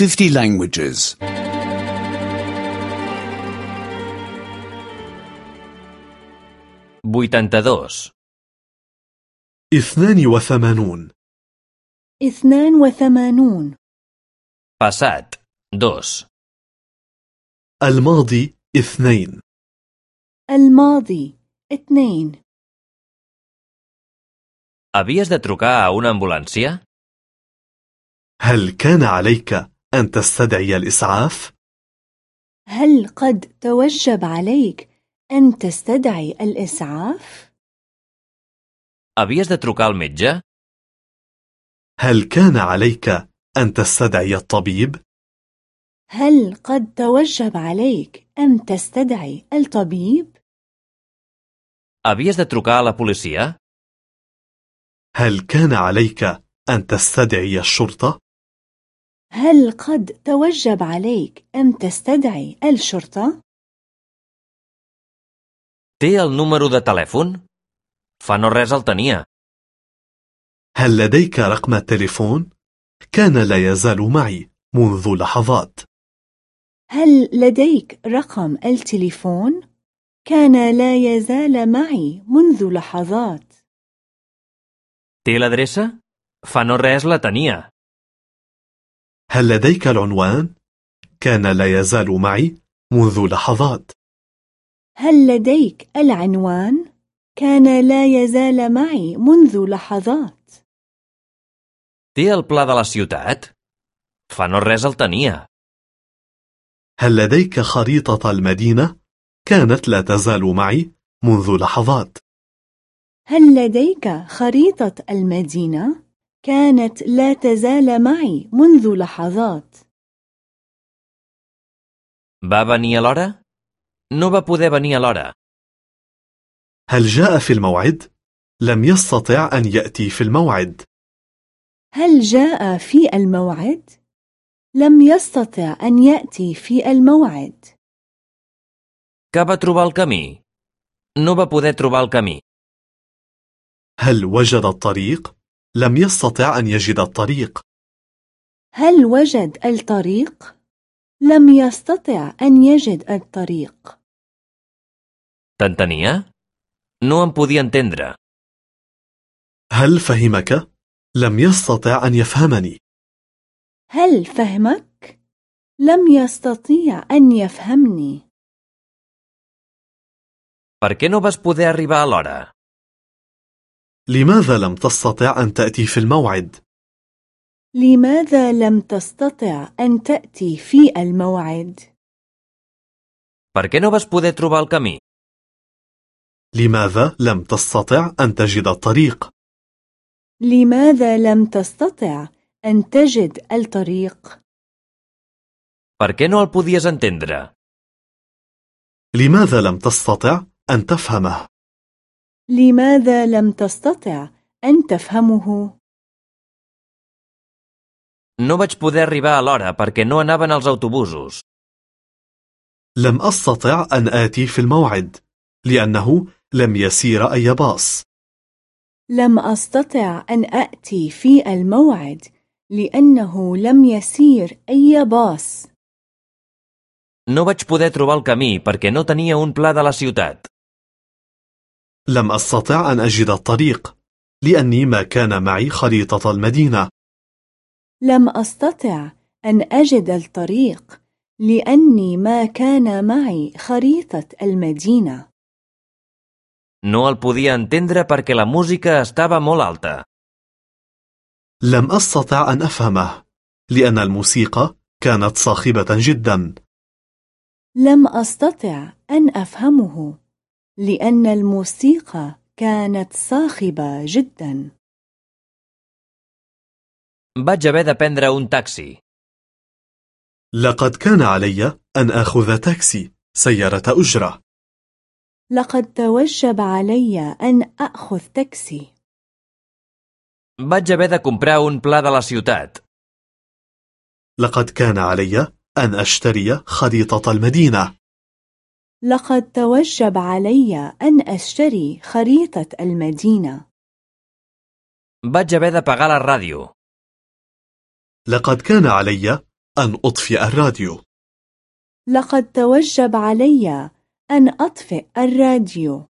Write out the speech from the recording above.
50 languages. 82. اثنان وثمانون اثنان وثمانون Passat. 2. الماضي اثنين الماضي اثنين Havies de trucar a una ambulància? هل كان عليك أن تستدعي الإسعاف؟ هل قد توجب عليك أن تستدعي الإسعاف؟ Havies de trucar al metge? هل كان عليك أن تستدعي الطبيب؟ هل قد توجب عليك أن تستدعي الطبيب؟ Havies de trucar a la policia? هل كان عليك أن تستدعي الشرطة؟ هل قد توجب عليك أن تستدعي الشرطة؟ Té el número de telèfon? Fa no res el tenia. هل لديك رقم التليفون؟ كان لا يزال معي منذ لحظات هل لديك رقم التليفون؟ كان لا يزال معي منذ لحظات Té l'adreça? Fa no res la tenia. هل لديك العنوان؟ كان لا يزال معي منذ لحظات هل لديك العنوان؟ كان لا يزال معي منذ لحظات Té el pla de la ciutat? Fa no res el tenia. هل لديك خريطة المدينة؟ كانت لا تزال معي منذ لحظات هل لديك خريطة المدينة؟ كانت لا تزال معي منذ لحظات Va venir a l'hora? No va poder venir a l'hora. هل جاء في الموعد؟ لم يستطع أن يأتي في الموعد هل جاء في الموعد؟ لم يستطع أن يأتي في الموعد Que va trobar el camí? No va poder trobar el camí. هل وجد الطريق؟ لم يستطع أن يجد الطريق هل وجد الطريق؟ لم يستطع أن يجد الطريق T'entenia? No em podia entendre. هل فهمك؟ لم يستطع أن يفهمني هل فهمك؟ لم يستطيع أن يفهمني Per què no vas poder arribar a l'hora? لماذا لم تستطع أن تأتي في الموعد؟ لماذا لم تستطع أن تأتي في الموعد؟ Per què no vas poder trobar el camí? لماذا لم تستطع أن تجد الطريق؟ لماذا لم تستطع أن تجد الطريق؟ Per què no el podies entendre? لماذا لم تستطع أن تفهمه؟ لماذا لم تستطع أن تفهمه؟ No vaig poder arribar a l'hora perquè no anaven els autobusos. لم أستطع أن آتي في الموعد لأنه لم يسير أي باص لم أستطع أن أأتي في الموعد لأنه لم يسير أي باص No vaig poder trobar el camí perquè no tenia un pla de la ciutat. لم أستطع أن أجد الطريق لأني ما كان معي خريطة المدينة. لم أستطع أن أجد الطريق لأني ما كان معي خريطة المدينة. No el podia entendre perquè la música estava molt alta. لم أستطع أن أفهمه لأن الموسيقى كانت صاخبة جدا. لم أستطع أن أفهمه. لأن الموسيقى كانت صاخبة جدا Vaig haver de prendre un taxi. لقد كان علي أن أخذ تاكسي سيارة أجرة لقد توجب علي أن أخذ تاكسي Vaig haver de comprar un pla de la ciutat. لقد كان علي أن أشتري خريطة المدينة لقد توجب علي أن أشتري خريطة المدينة Vaig haver de pagar la ràdio. لقد كان علي أن أطفئ الراديو. لقد توجب علي أن أطفئ الراديو.